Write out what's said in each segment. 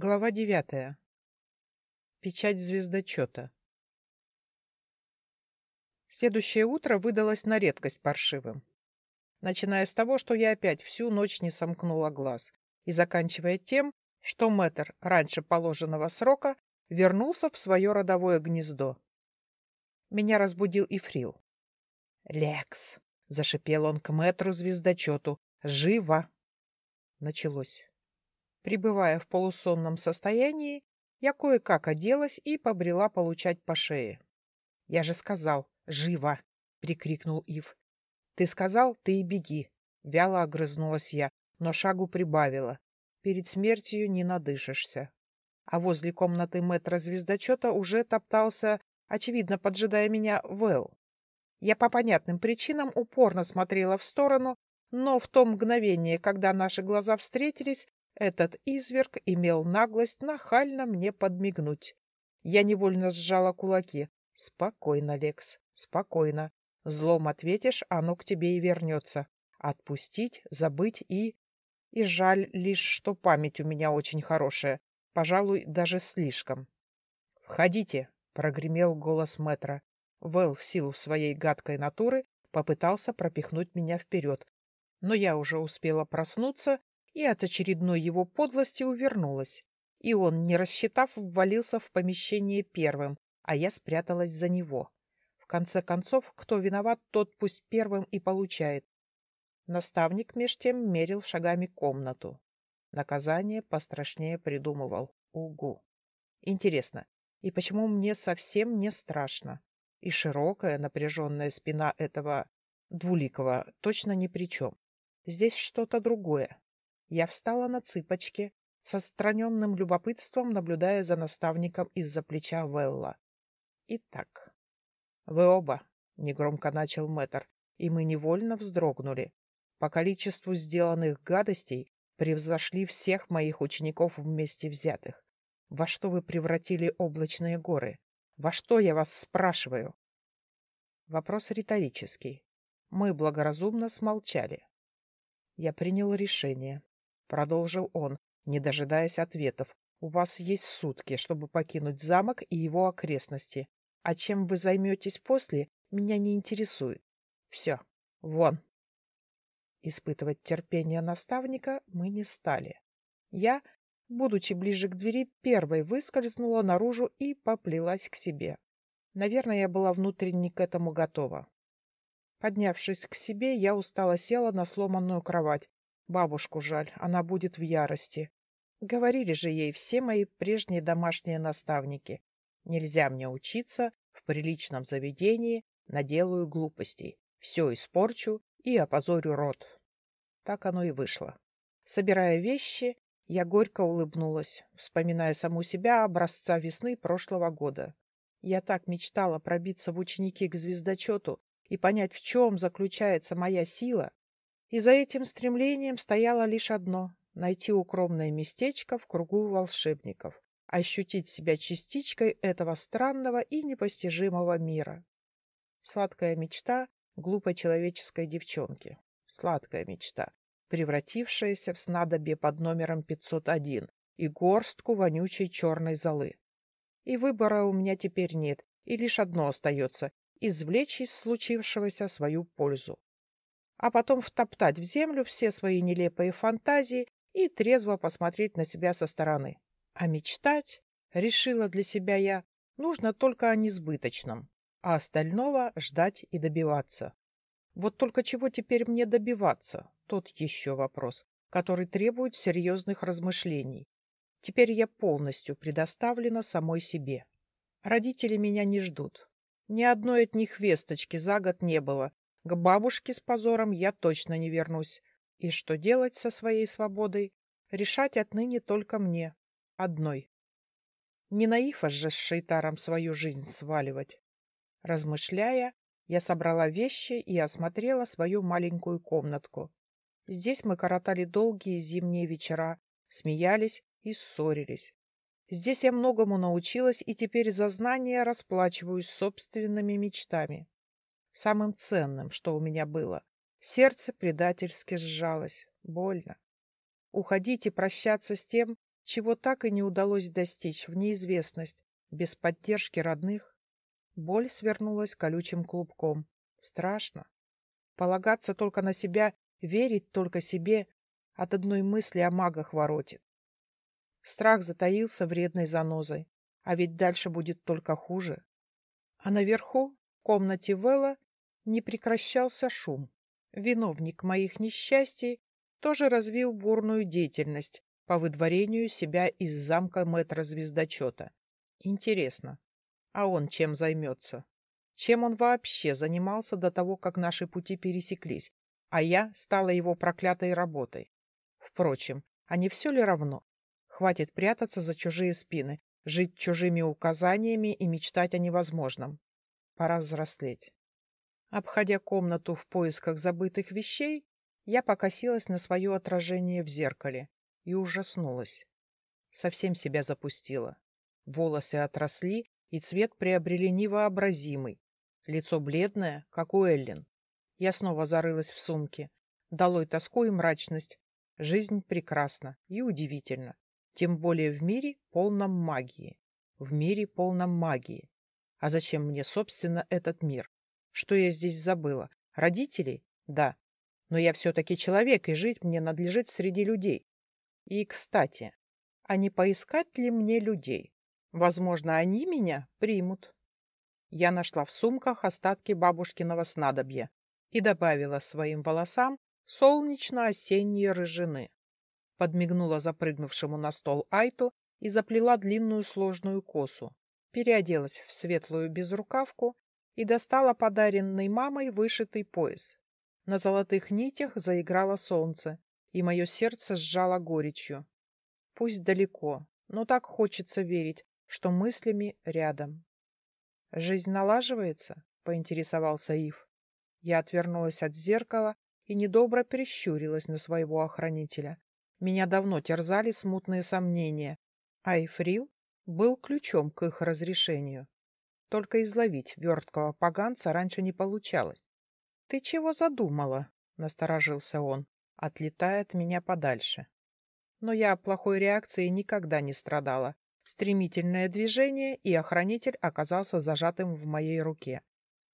Глава девятая. Печать звездочета. Следующее утро выдалось на редкость паршивым. Начиная с того, что я опять всю ночь не сомкнула глаз, и заканчивая тем, что мэтр раньше положенного срока вернулся в свое родовое гнездо. Меня разбудил Ифрил. «Лекс!» — зашипел он к мэтру-звездочету. «Живо!» Началось. Пребывая в полусонном состоянии, я кое-как оделась и побрела получать по шее. — Я же сказал, живо! — прикрикнул Ив. — Ты сказал, ты и беги. Вяло огрызнулась я, но шагу прибавила. Перед смертью не надышишься. А возле комнаты мэтра звездочета уже топтался, очевидно, поджидая меня, Вэл. Я по понятным причинам упорно смотрела в сторону, но в то мгновение, когда наши глаза встретились, этот изверг имел наглость нахально мне подмигнуть. Я невольно сжала кулаки. Спокойно, Лекс, спокойно. Злом ответишь, оно к тебе и вернется. Отпустить, забыть и... И жаль лишь, что память у меня очень хорошая. Пожалуй, даже слишком. «Входите!» — прогремел голос мэтра. Вэл в силу своей гадкой натуры попытался пропихнуть меня вперед. Но я уже успела проснуться и от очередной его подлости увернулась. И он, не рассчитав, ввалился в помещение первым, а я спряталась за него. В конце концов, кто виноват, тот пусть первым и получает. Наставник меж тем мерил шагами комнату. Наказание пострашнее придумывал. Угу. Интересно, и почему мне совсем не страшно? И широкая напряженная спина этого двуликого точно ни при чем. Здесь что-то другое. Я встала на цыпочки, со страненным любопытством наблюдая за наставником из-за плеча Велла. Итак, вы оба, — негромко начал мэтр, и мы невольно вздрогнули. По количеству сделанных гадостей превзошли всех моих учеников вместе взятых. Во что вы превратили облачные горы? Во что я вас спрашиваю? Вопрос риторический. Мы благоразумно смолчали. Я принял решение. Продолжил он, не дожидаясь ответов. У вас есть сутки, чтобы покинуть замок и его окрестности. А чем вы займетесь после, меня не интересует. Все, вон. Испытывать терпение наставника мы не стали. Я, будучи ближе к двери, первой выскользнула наружу и поплелась к себе. Наверное, я была внутренне к этому готова. Поднявшись к себе, я устало села на сломанную кровать, Бабушку жаль, она будет в ярости. Говорили же ей все мои прежние домашние наставники. Нельзя мне учиться в приличном заведении, наделаю глупостей. Все испорчу и опозорю род. Так оно и вышло. Собирая вещи, я горько улыбнулась, вспоминая саму себя образца весны прошлого года. Я так мечтала пробиться в ученики к звездочету и понять, в чем заключается моя сила, и за этим стремлением стояло лишь одно — найти укромное местечко в кругу волшебников, ощутить себя частичкой этого странного и непостижимого мира. Сладкая мечта глупой человеческой девчонки. Сладкая мечта, превратившаяся в снадобье под номером 501 и горстку вонючей черной золы. И выбора у меня теперь нет, и лишь одно остается — извлечь из случившегося свою пользу а потом втоптать в землю все свои нелепые фантазии и трезво посмотреть на себя со стороны. А мечтать, решила для себя я, нужно только о несбыточном, а остального ждать и добиваться. Вот только чего теперь мне добиваться, тот еще вопрос, который требует серьезных размышлений. Теперь я полностью предоставлена самой себе. Родители меня не ждут. Ни одной от них весточки за год не было, к бабушке с позором я точно не вернусь. И что делать со своей свободой, решать отныне только мне, одной. Не наифа же с Шейтаром свою жизнь сваливать. Размышляя, я собрала вещи и осмотрела свою маленькую комнатку. Здесь мы коротали долгие зимние вечера, смеялись и ссорились. Здесь я многому научилась и теперь за знания расплачиваюсь собственными мечтами самым ценным, что у меня было. Сердце предательски сжалось. Больно. Уходить и прощаться с тем, чего так и не удалось достичь в неизвестность, без поддержки родных. Боль свернулась колючим клубком. Страшно. Полагаться только на себя, верить только себе, от одной мысли о магах воротит. Страх затаился вредной занозой, а ведь дальше будет только хуже. А наверху, в комнате Вэлла, не прекращался шум. Виновник моих несчастий тоже развил бурную деятельность по выдворению себя из замка мэтра-звездочета. Интересно, а он чем займется? Чем он вообще занимался до того, как наши пути пересеклись, а я стала его проклятой работой? Впрочем, а не все ли равно? Хватит прятаться за чужие спины, жить чужими указаниями и мечтать о невозможном. Пора взрослеть. Обходя комнату в поисках забытых вещей, я покосилась на свое отражение в зеркале и ужаснулась. Совсем себя запустила. Волосы отросли, и цвет приобрели невообразимый. Лицо бледное, как у Эллен. Я снова зарылась в сумке. Долой тоску и мрачность. Жизнь прекрасна и удивительна. Тем более в мире полном магии. В мире полном магии. А зачем мне, собственно, этот мир? Что я здесь забыла? Родителей? Да. Но я все-таки человек, и жить мне надлежит среди людей. И, кстати, а не поискать ли мне людей? Возможно, они меня примут. Я нашла в сумках остатки бабушкиного снадобья и добавила своим волосам солнечно-осенние рыжины. Подмигнула запрыгнувшему на стол Айту и заплела длинную сложную косу, переоделась в светлую безрукавку и достала подаренный мамой вышитый пояс. На золотых нитях заиграло солнце, и мое сердце сжало горечью. Пусть далеко, но так хочется верить, что мыслями рядом. «Жизнь налаживается?» — поинтересовался Ив. Я отвернулась от зеркала и недобро перещурилась на своего охранителя. Меня давно терзали смутные сомнения, а Эйфрил был ключом к их разрешению. Только изловить верткого поганца раньше не получалось. — Ты чего задумала? — насторожился он, отлетая от меня подальше. Но я плохой реакции никогда не страдала, Стремительное движение, и охранитель оказался зажатым в моей руке.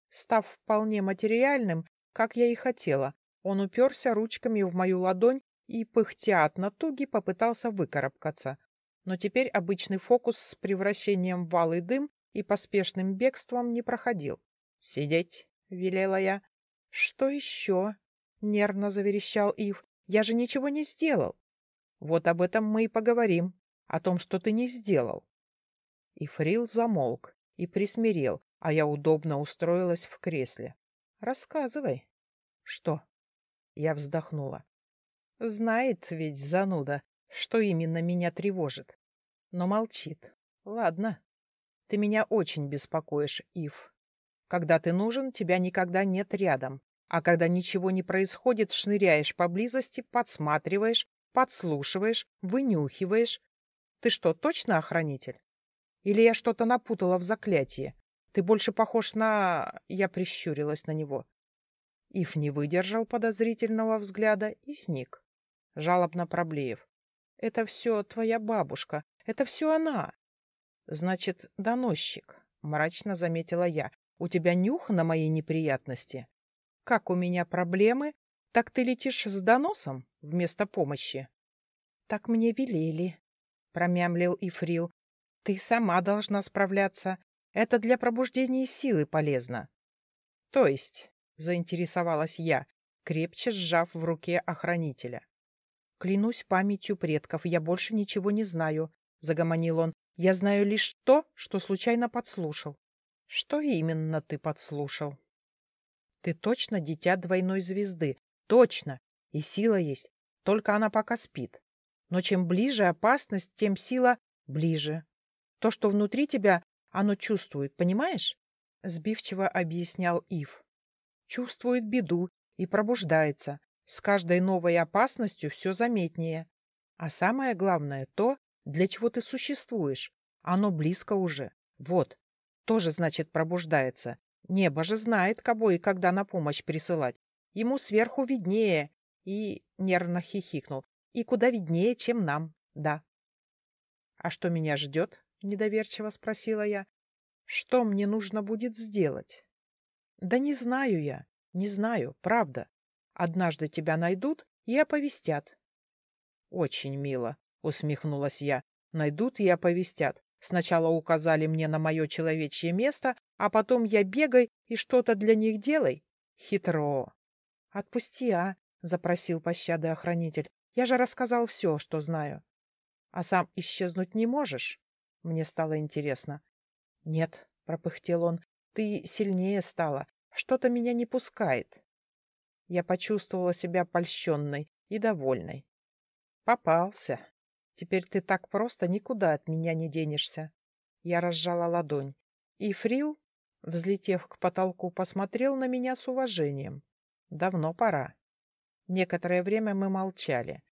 Став вполне материальным, как я и хотела, он уперся ручками в мою ладонь и, пыхтя от натуги, попытался выкарабкаться. Но теперь обычный фокус с превращением в валый дым и поспешным бегством не проходил. «Сидеть!» — велела я. «Что еще?» — нервно заверещал Ив. «Я же ничего не сделал!» «Вот об этом мы и поговорим», о том, что ты не сделал. И Фрил замолк и присмирел, а я удобно устроилась в кресле. Рассказывай. Что? Я вздохнула. Знает ведь зануда, что именно меня тревожит. Но молчит. Ладно. Ты меня очень беспокоишь, Ив. Когда ты нужен, тебя никогда нет рядом. А когда ничего не происходит, шныряешь поблизости, подсматриваешь, подслушиваешь, вынюхиваешь, ты что, точно охранитель? Или я что-то напутала в заклятии? Ты больше похож на... Я прищурилась на него. Ив не выдержал подозрительного взгляда и сник. Жалобно проблеев. Это все твоя бабушка. Это все она. Значит, доносчик, мрачно заметила я. У тебя нюх на мои неприятности. Как у меня проблемы, так ты летишь с доносом вместо помощи. Так мне велели, промямлил Ифрил. Ты сама должна справляться. Это для пробуждения силы полезно. То есть, заинтересовалась я, крепче сжав в руке охранителя. Клянусь памятью предков, я больше ничего не знаю, загомонил он. Я знаю лишь то, что случайно подслушал. Что именно ты подслушал? Ты точно дитя двойной звезды. Точно. И сила есть. Только она пока спит. Но чем ближе опасность, тем сила ближе. То, что внутри тебя, оно чувствует, понимаешь? Сбивчиво объяснял Ив. Чувствует беду и пробуждается. С каждой новой опасностью все заметнее. А самое главное то, для чего ты существуешь. Оно близко уже. Вот. Тоже, значит, пробуждается. Небо же знает, кого и когда на помощь присылать. Ему сверху виднее. И нервно хихикнул. И куда виднее, чем нам, да. А что меня ждет? Недоверчиво спросила я. Что мне нужно будет сделать? Да не знаю я, не знаю, правда. Однажды тебя найдут и оповестят. Очень мило, усмехнулась я. Найдут и оповестят. Сначала указали мне на мое человечье место, а потом я бегай и что-то для них делай. Хитро. Отпусти, а, запросил пощады охранитель. Я же рассказал все, что знаю. А сам исчезнуть не можешь? Мне стало интересно. Нет, пропыхтел он, ты сильнее стала. Что-то меня не пускает. Я почувствовала себя польщенной и довольной. Попался. Теперь ты так просто никуда от меня не денешься. Я разжала ладонь. И Фрил, взлетев к потолку, посмотрел на меня с уважением. Давно пора. Некоторое время мы молчали.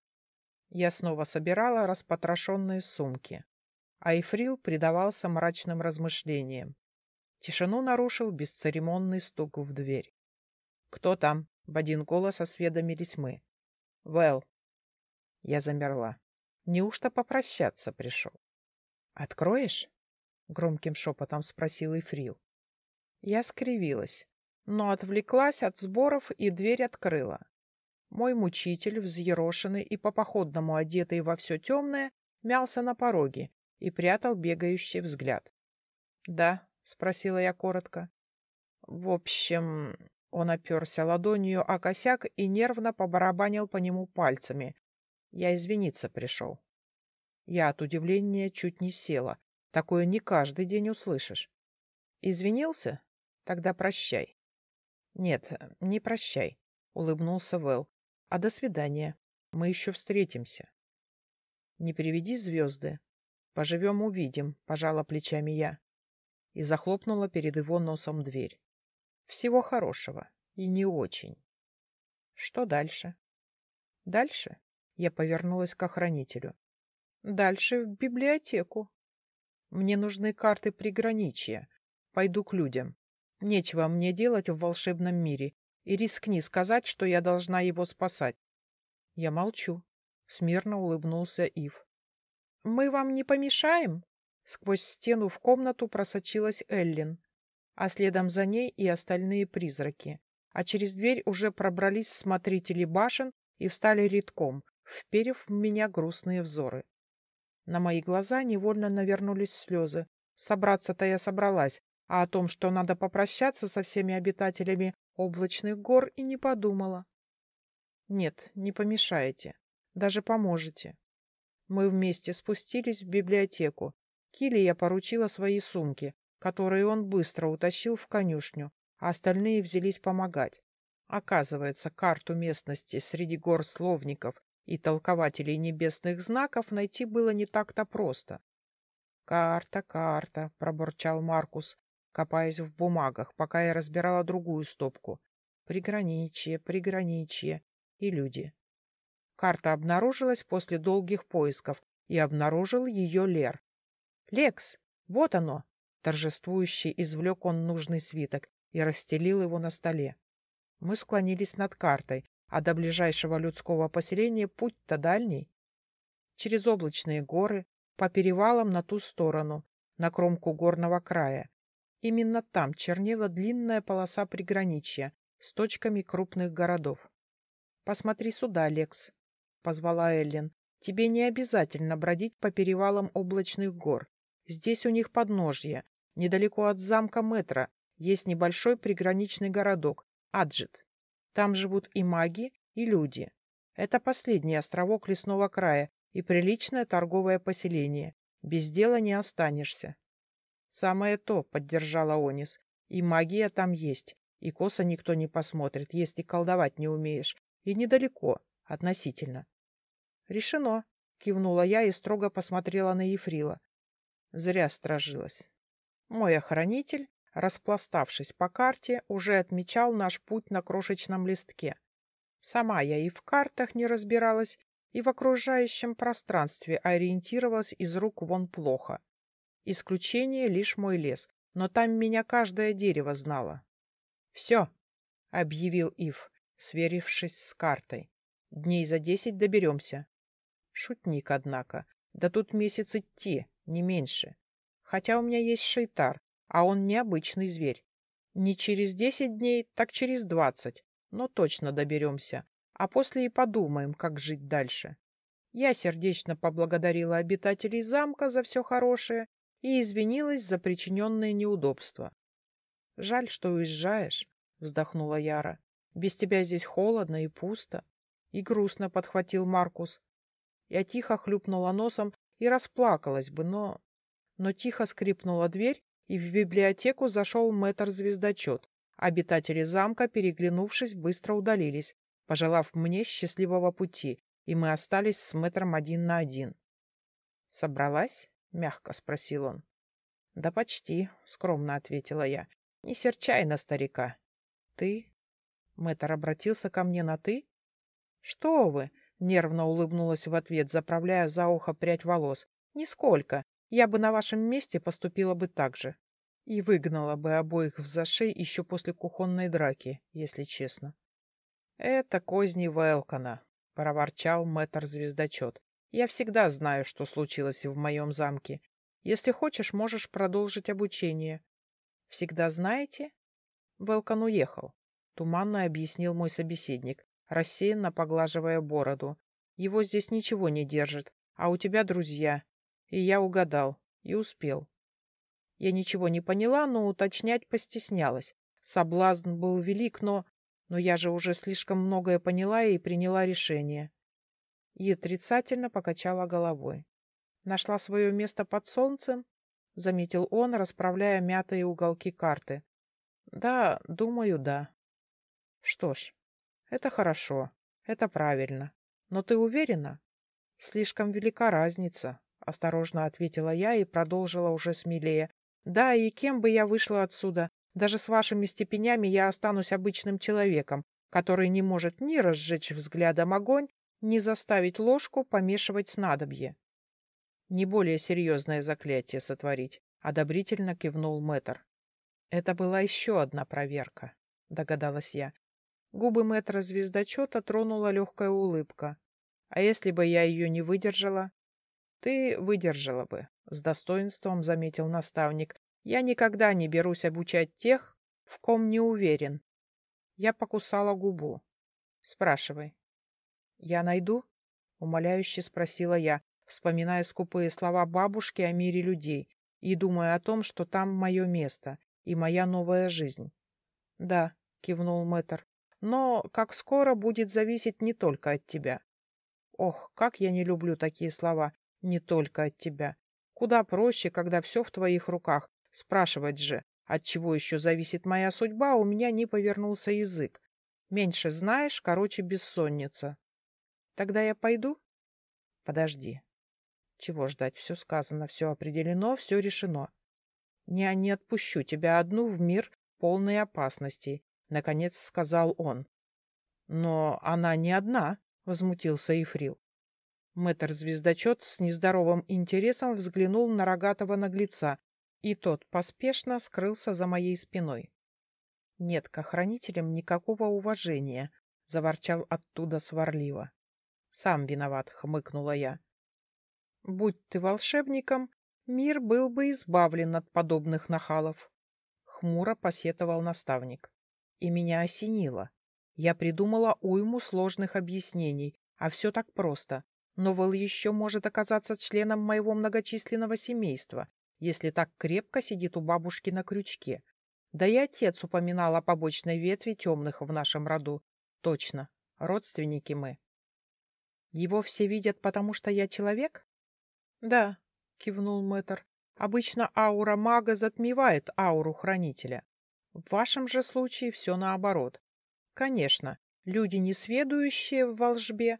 Я снова собирала распотрошенные сумки. А Эфрил предавался мрачным размышлениям. Тишину нарушил бесцеремонный стук в дверь. «Кто там?» — в один голос осведомились мы. «Вэл». Я замерла. Неужто попрощаться пришел? «Откроешь?» — громким шепотом спросил Эфрил. Я скривилась, но отвлеклась от сборов и дверь открыла. Мой мучитель, взъерошенный и по-походному одетый во все темное, мялся на пороге и прятал бегающий взгляд. — Да, — спросила я коротко. — В общем, он оперся ладонью о косяк и нервно побарабанил по нему пальцами. Я извиниться пришел. Я от удивления чуть не села. Такое не каждый день услышишь. Извинился? Тогда прощай. Нет, не прощай, — улыбнулся Вэл. А до свидания. Мы еще встретимся. Не приведи звезды. Поживем — увидим, — пожала плечами я. И захлопнула перед его носом дверь. Всего хорошего. И не очень. Что дальше? Дальше? Я повернулась к охранителю. Дальше в библиотеку. Мне нужны карты приграничья. Пойду к людям. Нечего мне делать в волшебном мире, и рискни сказать, что я должна его спасать. Я молчу. Смирно улыбнулся Ив. «Мы вам не помешаем?» Сквозь стену в комнату просочилась Эллин, а следом за ней и остальные призраки. А через дверь уже пробрались смотрители башен и встали редком, вперев в меня грустные взоры. На мои глаза невольно навернулись слезы. Собраться-то я собралась, а о том, что надо попрощаться со всеми обитателями облачных гор, и не подумала. Нет, не помешаете, даже поможете. Мы вместе спустились в библиотеку. Килли я поручила свои сумки, которые он быстро утащил в конюшню, а остальные взялись помогать. Оказывается, карту местности среди гор словников и толкователей небесных знаков найти было не так-то просто. «Карта, карта», — пробурчал Маркус, копаясь в бумагах, пока я разбирала другую стопку. Приграничье, приграничье и люди. Карта обнаружилась после долгих поисков, и обнаружил ее Лер. «Лекс, вот оно!» Торжествующий извлек он нужный свиток и расстелил его на столе. Мы склонились над картой, а до ближайшего людского поселения путь-то дальний. Через облачные горы, по перевалам на ту сторону, на кромку горного края, Именно там чернела длинная полоса приграничья с точками крупных городов. «Посмотри сюда, Лекс», — позвала Эллен. «Тебе не обязательно бродить по перевалам облачных гор. Здесь у них подножье. Недалеко от замка Метра есть небольшой приграничный городок — Аджит. Там живут и маги, и люди. Это последний островок лесного края и приличное торговое поселение. Без дела не останешься. «Самое то», — поддержала Онис. «И магия там есть, и косо никто не посмотрит, если колдовать не умеешь. И недалеко, относительно». «Решено», — кивнула я и строго посмотрела на Ефрила. Зря сторожилась. Мой охранитель, распластавшись по карте, уже отмечал наш путь на крошечном листке. Сама я и в картах не разбиралась, и в окружающем пространстве ориентировалась из рук вон плохо. Исключение лишь мой лес, но там меня каждое дерево знало. — Все, — объявил Ив, сверившись с картой. — Дней за десять доберемся. Шутник, однако. Да тут месяц идти, не меньше. Хотя у меня есть шейтар, а он необычный зверь. Не через десять дней, так через двадцать. Но точно доберемся. А после и подумаем, как жить дальше. Я сердечно поблагодарила обитателей замка за все хорошее и извинилась за причиненные неудобства. — Жаль, что уезжаешь, — вздохнула Яра. — Без тебя здесь холодно и пусто. И грустно подхватил Маркус. Я тихо хлюпнула носом и расплакалась бы, но... Но тихо скрипнула дверь, и в библиотеку зашел мэтр-звездочет. Обитатели замка, переглянувшись, быстро удалились, пожелав мне счастливого пути, и мы остались с мэтром один на один. «Собралась?» — мягко спросил он. «Да почти», — скромно ответила я. «Не серчай на старика». «Ты?» — мэтр обратился ко мне на «ты». «Что вы?» — нервно улыбнулась в ответ, заправляя за ухо прядь волос. «Нисколько. Я бы на вашем месте поступила бы так же. И выгнала бы обоих в зашей еще после кухонной драки, если честно». «Это козни Велкона», — проворчал мэтр-звездочет. «Я всегда знаю, что случилось в моем замке. Если хочешь, можешь продолжить обучение». «Всегда знаете?» Велкон уехал, — туманно объяснил мой собеседник, рассеянно поглаживая бороду. «Его здесь ничего не держит, а у тебя друзья. И я угадал, и успел». Я ничего не поняла, но уточнять постеснялась. Соблазн был велик, но но я же уже слишком многое поняла и приняла решение. И отрицательно покачала головой. Нашла свое место под солнцем, — заметил он, расправляя мятые уголки карты. — Да, думаю, да. — Что ж, это хорошо, это правильно. Но ты уверена? — Слишком велика разница, — осторожно ответила я и продолжила уже смелее. — Да, и кем бы я вышла отсюда, даже с вашими степенями я останусь обычным человеком, который не может ни разжечь взглядом огонь, ни заставить ложку помешивать снадобье. Не более серьезное заклятие сотворить, одобрительно кивнул мэтр. Это была еще одна проверка, догадалась я. Губы мэтра звездочета тронула легкая улыбка. А если бы я ее не выдержала? Ты выдержала бы, с достоинством заметил наставник, я никогда не берусь обучать тех, в ком не уверен. Я покусала губу. Спрашивай. Я найду? Умоляюще спросила я, вспоминая скупые слова бабушки о мире людей и думая о том, что там мое место и моя новая жизнь. Да, кивнул мэтр, но как скоро будет зависеть не только от тебя. Ох, как я не люблю такие слова «не только от тебя». Куда проще, когда все в твоих руках, Спрашивать же, от чего еще зависит моя судьба, у меня не повернулся язык. Меньше знаешь, короче, бессонница. Тогда я пойду? Подожди. Чего ждать? Все сказано, все определено, все решено. Не, не отпущу тебя одну в мир полной опасностей, — наконец сказал он. Но она не одна, — возмутился Ифрил. Мэтр-звездочет с нездоровым интересом взглянул на рогатого наглеца, и тот поспешно скрылся за моей спиной. «Нет к охранителям никакого уважения», — заворчал оттуда сварливо. «Сам виноват», — хмыкнула я. «Будь ты волшебником, мир был бы избавлен от подобных нахалов», — хмуро посетовал наставник. И меня осенило. Я придумала уйму сложных объяснений, а все так просто. Но Вол еще может оказаться членом моего многочисленного семейства, если так крепко сидит у бабушки на крючке. Да и отец упоминал о побочной ветви темных в нашем роду. Точно, родственники мы. Его все видят, потому что я человек? Да, кивнул мэтр. Обычно аура мага затмевает ауру хранителя. В вашем же случае все наоборот. Конечно, люди, несведущие в волжбе,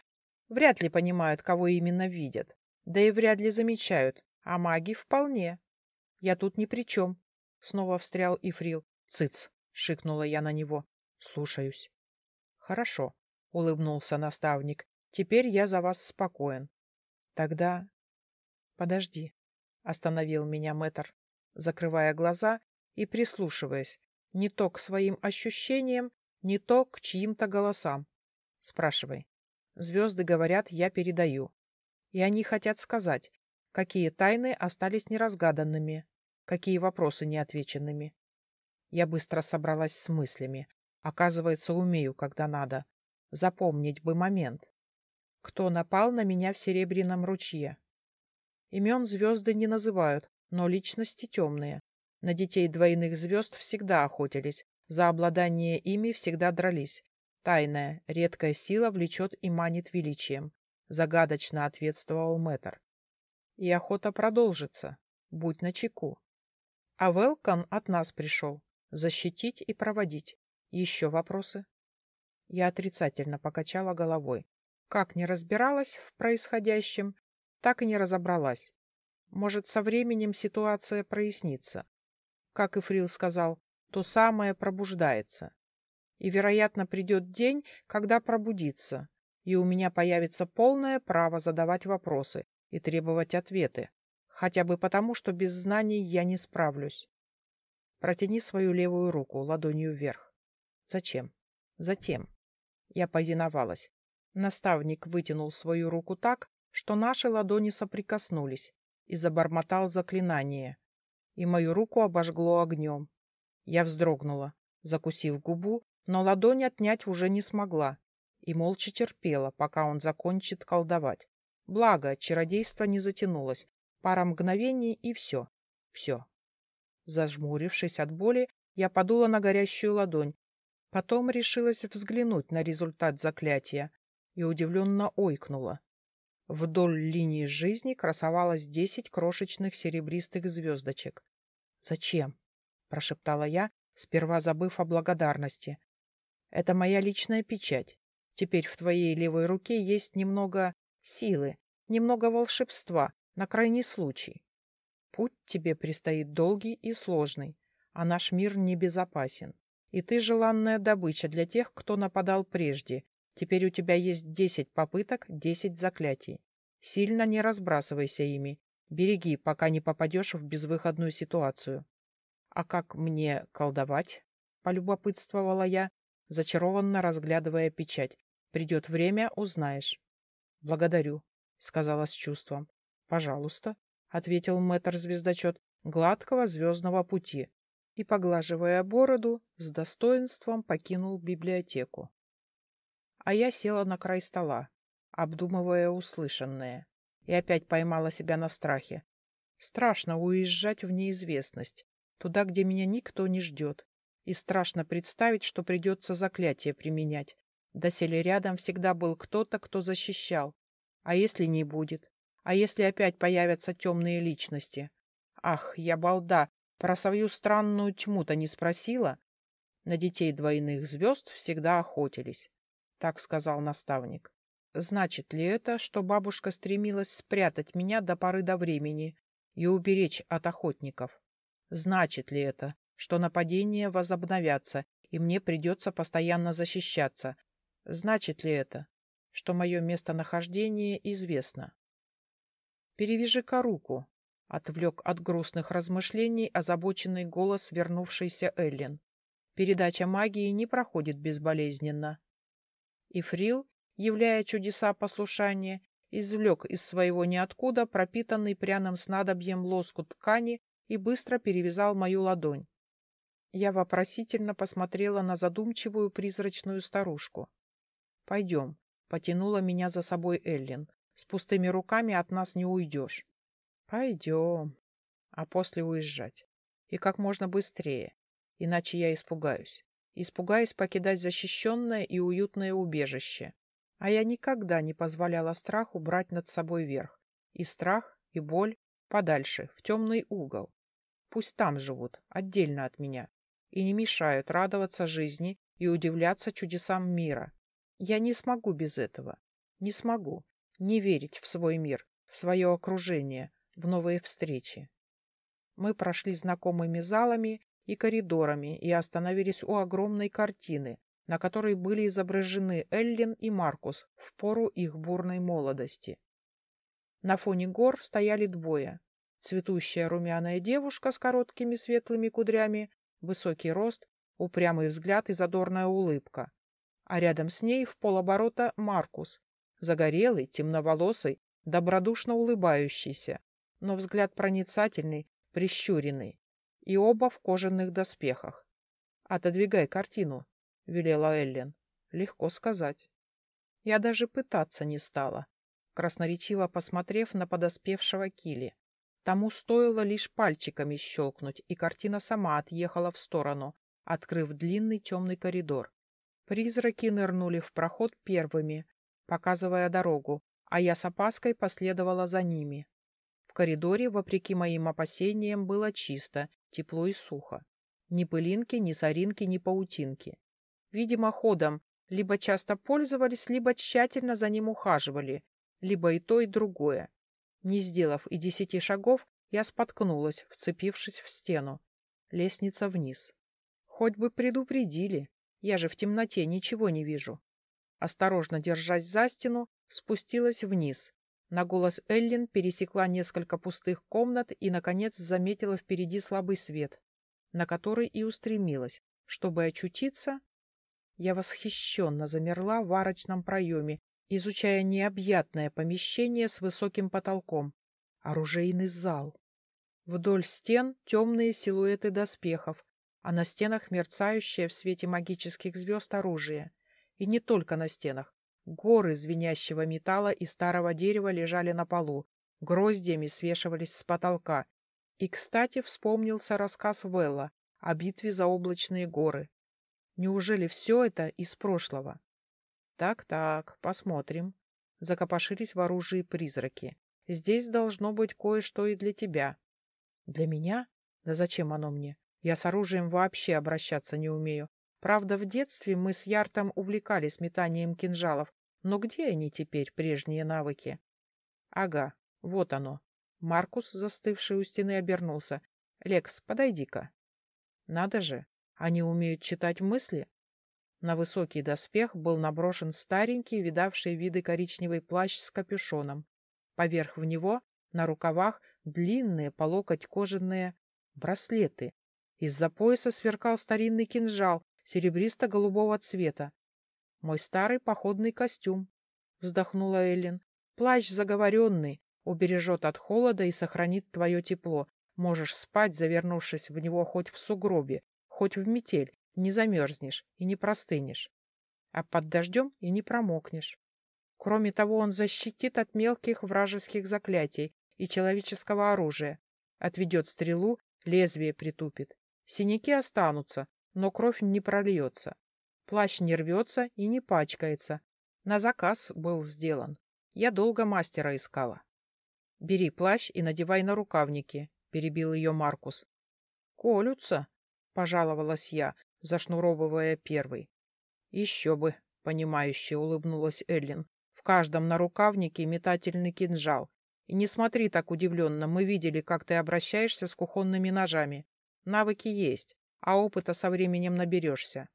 вряд ли понимают, кого именно видят, да и вряд ли замечают, а маги вполне. Я тут ни при чем. Снова встрял Ифрил. Цыц! шикнула я на него. Слушаюсь. Хорошо, улыбнулся наставник. Теперь я за вас спокоен. Тогда... Подожди, остановил меня мэтр, закрывая глаза и прислушиваясь не то к своим ощущениям, не то к чьим-то голосам. Спрашивай. Звезды говорят, я передаю. И они хотят сказать, какие тайны остались неразгаданными, какие вопросы неотвеченными. Я быстро собралась с мыслями. Оказывается, умею, когда надо. Запомнить бы момент. Кто напал на меня в Серебряном ручье? Имен звезды не называют, но личности темные. На детей двойных звезд всегда охотились, за обладание ими всегда дрались. Тайная, редкая сила влечет и манит величием. Загадочно ответствовал мэтр. И охота продолжится. Будь начеку. А Велкон от нас пришел. Защитить и проводить. Еще вопросы? Я отрицательно покачала головой. Как не разбиралась в происходящем, так и не разобралась. Может, со временем ситуация прояснится. Как и Фрил сказал, то самое пробуждается. И, вероятно, придет день, когда пробудится, и у меня появится полное право задавать вопросы и требовать ответы, хотя бы потому, что без знаний я не справлюсь. Протяни свою левую руку ладонью вверх. Зачем? Затем. Я повиновалась. Наставник вытянул свою руку так, что наши ладони соприкоснулись, и забормотал заклинание. И мою руку обожгло огнем. Я вздрогнула, закусив губу, но ладонь отнять уже не смогла, и молча терпела, пока он закончит колдовать. Благо, чародейство не затянулось. Пара мгновений, и все. Все. Зажмурившись от боли, я подула на горящую ладонь. Потом решилась взглянуть на результат заклятия и удивленно ойкнула. Вдоль линии жизни красовалось десять крошечных серебристых звездочек. «Зачем?» — прошептала я, сперва забыв о благодарности. «Это моя личная печать. Теперь в твоей левой руке есть немного силы, немного волшебства, на крайний случай. Путь тебе предстоит долгий и сложный, а наш мир небезопасен. И ты желанная добыча для тех, кто нападал прежде. Теперь у тебя есть десять попыток, десять заклятий. Сильно не разбрасывайся ими. Береги, пока не попадешь в безвыходную ситуацию. А как мне колдовать? Полюбопытствовала я, зачарованно разглядывая печать. Придет время, узнаешь. Благодарю, сказала с чувством. Пожалуйста, ответил мэтр-звездочет гладкого звездного пути и, поглаживая бороду, с достоинством покинул библиотеку. А я села на край стола, обдумывая услышанное, и опять поймала себя на страхе. Страшно уезжать в неизвестность, туда, где меня никто не ждет, и страшно представить, что придется заклятие применять. Доселе рядом всегда был кто-то, кто защищал. А если не будет? А если опять появятся темные личности? Ах, я балда, про свою странную тьму-то не спросила? На детей двойных звезд всегда охотились, так сказал наставник. Значит ли это, что бабушка стремилась спрятать меня до поры до времени и уберечь от охотников? Значит ли это, что нападения возобновятся, и мне придется постоянно защищаться? Значит ли это, что мое местонахождение известно? «Перевяжи-ка руку», — отвлек от грустных размышлений озабоченный голос вернувшейся Эллен. «Передача магии не проходит безболезненно». И Фрил, являя чудеса послушания, извлек из своего ниоткуда пропитанный пряным снадобьем лоскут ткани и быстро перевязал мою ладонь. Я вопросительно посмотрела на задумчивую призрачную старушку. «Пойдем», — потянула меня за собой Эллен. С пустыми руками от нас не уйдешь. Пойдем. А после уезжать. И как можно быстрее. Иначе я испугаюсь. Испугаюсь покидать защищенное и уютное убежище. А я никогда не позволяла страху брать над собой верх. И страх, и боль подальше, в темный угол. Пусть там живут, отдельно от меня, и не мешают радоваться жизни и удивляться чудесам мира. Я не смогу без этого. Не смогу не верить в свой мир, в свое окружение, в новые встречи. Мы прошли знакомыми залами и коридорами и остановились у огромной картины, на которой были изображены Эллен и Маркус в пору их бурной молодости. На фоне гор стояли двое. Цветущая румяная девушка с короткими светлыми кудрями, высокий рост, упрямый взгляд и задорная улыбка. А рядом с ней в полоборота Маркус, загорелый, темноволосый, добродушно улыбающийся, но взгляд проницательный, прищуренный. И оба в кожаных доспехах. «Отодвигай картину», — велела Эллен. «Легко сказать». Я даже пытаться не стала, красноречиво посмотрев на подоспевшего Кили. Тому стоило лишь пальчиками щелкнуть, и картина сама отъехала в сторону, открыв длинный темный коридор. Призраки нырнули в проход первыми, показывая дорогу, а я с опаской последовала за ними. В коридоре, вопреки моим опасениям, было чисто, тепло и сухо. Ни пылинки, ни соринки, ни паутинки. Видимо, ходом либо часто пользовались, либо тщательно за ним ухаживали, либо и то, и другое. Не сделав и десяти шагов, я споткнулась, вцепившись в стену. Лестница вниз. Хоть бы предупредили, я же в темноте ничего не вижу. Осторожно держась за стену, спустилась вниз. На голос Эллин пересекла несколько пустых комнат и, наконец, заметила впереди слабый свет, на который и устремилась, чтобы очутиться. Я восхищенно замерла в арочном проеме изучая необъятное помещение с высоким потолком. Оружейный зал. Вдоль стен темные силуэты доспехов, а на стенах мерцающее в свете магических звезд оружие. И не только на стенах. Горы звенящего металла и старого дерева лежали на полу, гроздьями свешивались с потолка. И, кстати, вспомнился рассказ Велла о битве за облачные горы. Неужели все это из прошлого? Так-так, посмотрим. Закопошились в оружии призраки. Здесь должно быть кое-что и для тебя. Для меня? Да зачем оно мне? Я с оружием вообще обращаться не умею. Правда, в детстве мы с Яртом увлекались метанием кинжалов, но где они теперь, прежние навыки? Ага, вот оно. Маркус, застывший у стены, обернулся. Лекс, подойди-ка. Надо же, они умеют читать мысли? На высокий доспех был наброшен старенький, видавший виды коричневый плащ с капюшоном. Поверх в него, на рукавах, длинные по локоть кожаные браслеты. Из-за пояса сверкал старинный кинжал серебристо-голубого цвета. «Мой старый походный костюм», — вздохнула Эллен. «Плащ заговоренный, убережет от холода и сохранит твое тепло. Можешь спать, завернувшись в него хоть в сугробе, хоть в метель, не замерзнешь и не простынешь, а под дождем и не промокнешь. Кроме того, он защитит от мелких вражеских заклятий и человеческого оружия, отведет стрелу, лезвие притупит. Синяки останутся, но кровь не прольется. Плащ не рвется и не пачкается. На заказ был сделан. Я долго мастера искала. — Бери плащ и надевай на рукавники, — перебил ее Маркус. — Колются, — пожаловалась я, зашнуровывая первый. «Еще бы!» — понимающе улыбнулась Эллин. «В каждом нарукавнике метательный кинжал. И не смотри так удивленно, мы видели, как ты обращаешься с кухонными ножами. Навыки есть, а опыта со временем наберешься».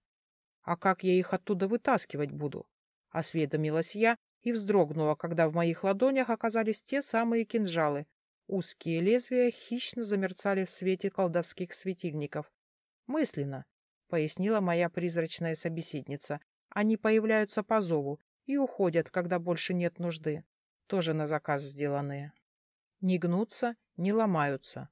«А как я их оттуда вытаскивать буду?» — осведомилась я и вздрогнула, когда в моих ладонях оказались те самые кинжалы. Узкие лезвия хищно замерцали в свете колдовских светильников. Мысленно, — пояснила моя призрачная собеседница. «Они появляются по зову и уходят, когда больше нет нужды. Тоже на заказ сделанные. Не гнутся, не ломаются.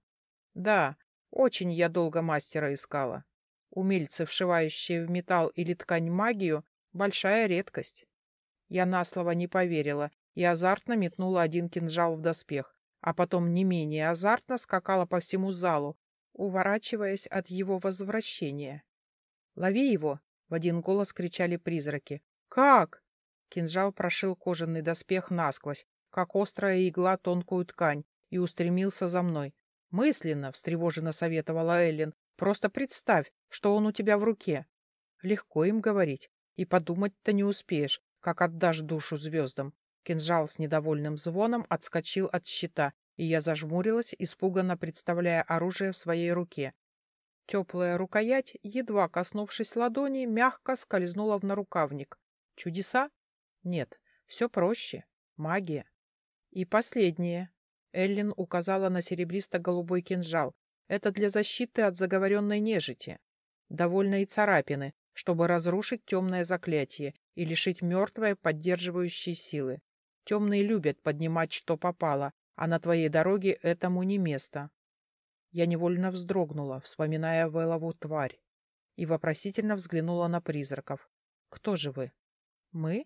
Да, очень я долго мастера искала. Умельцы, вшивающие в металл или ткань магию, большая редкость. Я на слово не поверила и азартно метнула один кинжал в доспех, а потом не менее азартно скакала по всему залу, уворачиваясь от его возвращения. «Лови его!» — в один голос кричали призраки. «Как?» Кинжал прошил кожаный доспех насквозь, как острая игла тонкую ткань, и устремился за мной. «Мысленно!» — встревоженно советовала Эллен. «Просто представь, что он у тебя в руке». Легко им говорить. И подумать-то не успеешь, как отдашь душу звездам. Кинжал с недовольным звоном отскочил от щита, и я зажмурилась, испуганно представляя оружие в своей руке. Теплая рукоять, едва коснувшись ладони, мягко скользнула в нарукавник. Чудеса? Нет, все проще. Магия. И последнее. Эллин указала на серебристо-голубой кинжал. Это для защиты от заговоренной нежити. Довольно и царапины, чтобы разрушить темное заклятие и лишить мертвое поддерживающей силы. Темные любят поднимать, что попало, а на твоей дороге этому не место. Я невольно вздрогнула, вспоминая Велову тварь, и вопросительно взглянула на призраков. Кто же вы? Мы?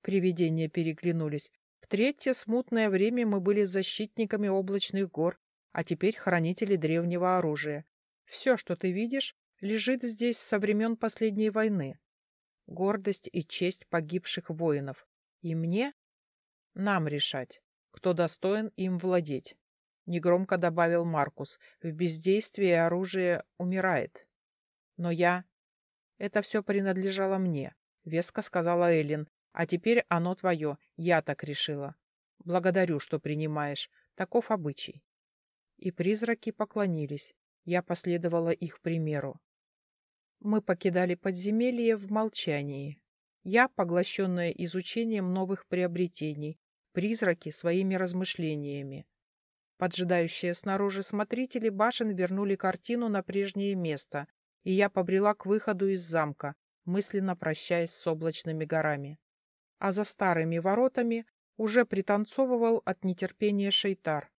Привидения переглянулись. В третье смутное время мы были защитниками облачных гор, а теперь хранители древнего оружия. Все, что ты видишь, лежит здесь со времен последней войны. Гордость и честь погибших воинов. И мне? Нам решать, кто достоин им владеть. Негромко добавил Маркус. В бездействии оружие умирает. Но я... Это все принадлежало мне, веско сказала Эллен. А теперь оно твое. Я так решила. Благодарю, что принимаешь. Таков обычай. И призраки поклонились. Я последовала их примеру. Мы покидали подземелье в молчании. Я, поглощенная изучением новых приобретений, призраки своими размышлениями. Поджидающие снаружи смотрители башен вернули картину на прежнее место, и я побрела к выходу из замка, мысленно прощаясь с облачными горами. А за старыми воротами уже пританцовывал от нетерпения шейтар.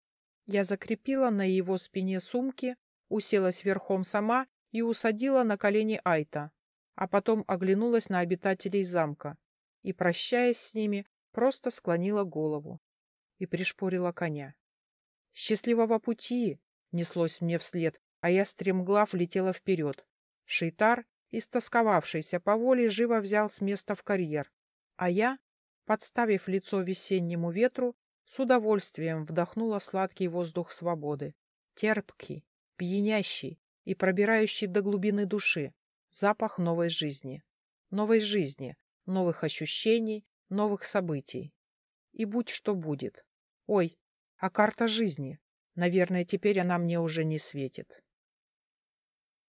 Я закрепила на его спине сумки, уселась верхом сама и усадила на колени Айта, а потом оглянулась на обитателей замка и, прощаясь с ними, просто склонила голову и пришпорила коня. «Счастливого пути!» — неслось мне вслед, а я стремглав летела вперед. Шейтар, истосковавшийся по воле, живо взял с места в карьер, а я, подставив лицо весеннему ветру, с удовольствием вдохнула сладкий воздух свободы, терпкий, пьянящий, и пробирающий до глубины души запах новой жизни. Новой жизни, новых ощущений, новых событий. И будь что будет. Ой, а карта жизни. Наверное, теперь она мне уже не светит.